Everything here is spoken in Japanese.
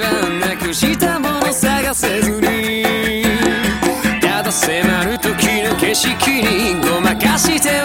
はなくしたもの探せずに。ただ迫る時の景色にごまかして